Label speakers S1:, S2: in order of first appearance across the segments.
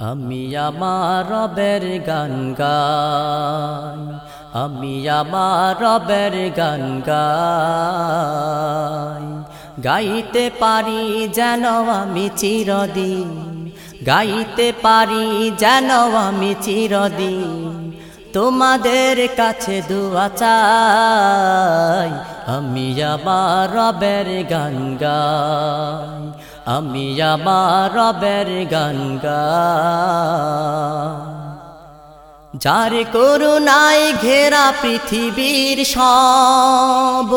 S1: আমি আমার রবের গান গাই, আমি আমার রবের গান গাই। গাইতে পারি যেন আমি চিরদিন, গাইতে পারি যেন আমি চিরদিন। তোমাদের কাছে দুয়া চাই, আমি আমার রবের গান গাই। আমি আমার রবের গান গাই যার করুণায় ঘেরা পৃথিবীর সব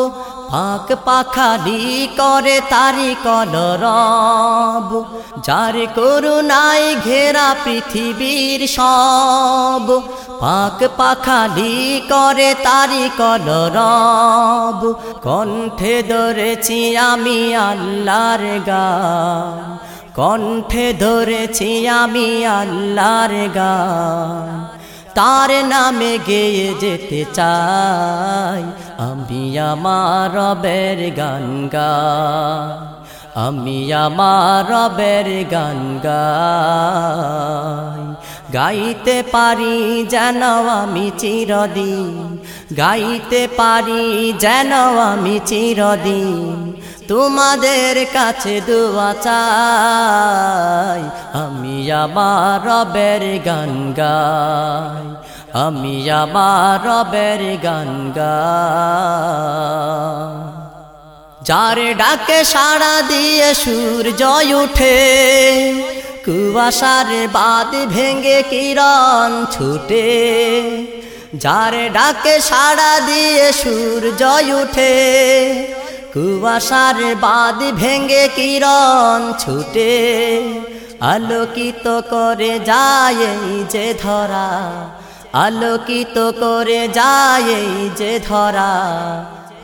S1: ফাঁক পাখালি করে তারি কলরব যার করুণায় ঘেরা পৃথিবীর সব। ফাঁক পাখালি করে তারি কলরব কণ্ঠে ধরেছি আমি আল্লাহর গান। কণ্ঠে ধরেছি আমি আল্লাহর গান, তার নামে গেয়ে যেতে চাই। আমার রবের গান গাই আমি আমার রবের গান গাই গাইতে পারি যেন আমি চিরদিন, গাইতে পারি যেন আমি চিরদিন, তোমাদের কাছে দোয়া চাই, আমি আমার রবের গান আমি আমার রবের গান যার ডাকে সাড়া দিয়ে সূর্য উঠে কুয়াশার বাদ ভেঙে কিরণ ছুটে। যার ডাকে সাড়া দিয়ে সূর্য উঠে কুয়াশার বাদ ভেঙে কিরণ ছুটে। আলোকিত করে যায় যে ধরা আলোকিত করে যায় যে ধরা,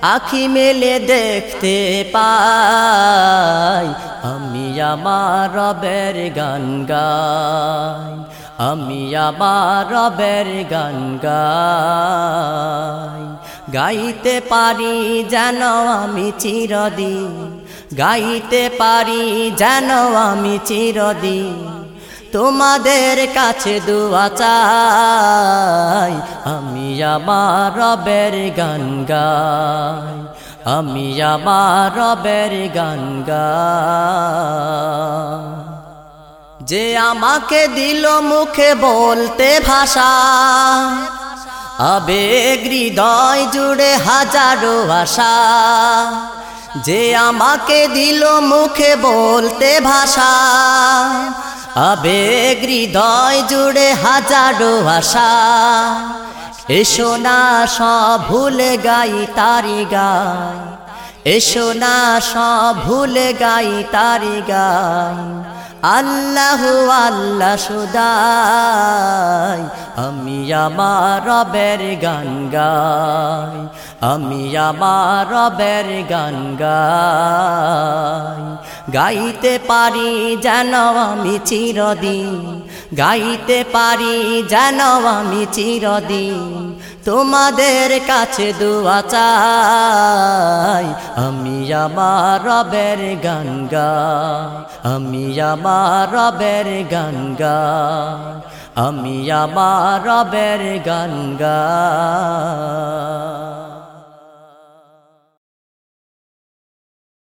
S1: আখি মেলে দেখতে পাই। আমি আমার রবের গান গাই, আমি আমার রবের গান গাই। গাইতে পারি যেন আমি চিরদিন, গাইতে পারি যেন আমি চিরদিন। তোমাদের কাছে দুয়া চাই। আমি আমার রবের গান গাই। আমি আমার রবের গান যে আমাকে দিল মুখে বলতে ভাষা, আবেগ হৃদয় জুড়ে হাজারো আশা। যে আমাকে দিল মুখে বলতে ভাষা আবেগ হৃদয় জুড়ে হাজারো আশা। এসো না সব ভুলে গাই তারি গাই। এসো না সব ভুলে গাই তারি গাই। আল্লাহ আল্লাহ সুদাই। আমি আমার রবের গান গাই। আমি আমার রবের গান গাই। গাইতে পারি যেন আমি চিরদিন গাইতে পারি, যেন আমি চিরদিন তোমাদের কাছে দুয়া চাই। আমি আমার রবের গান আমি আমার রবের গান আমি আমার রবের গান গাই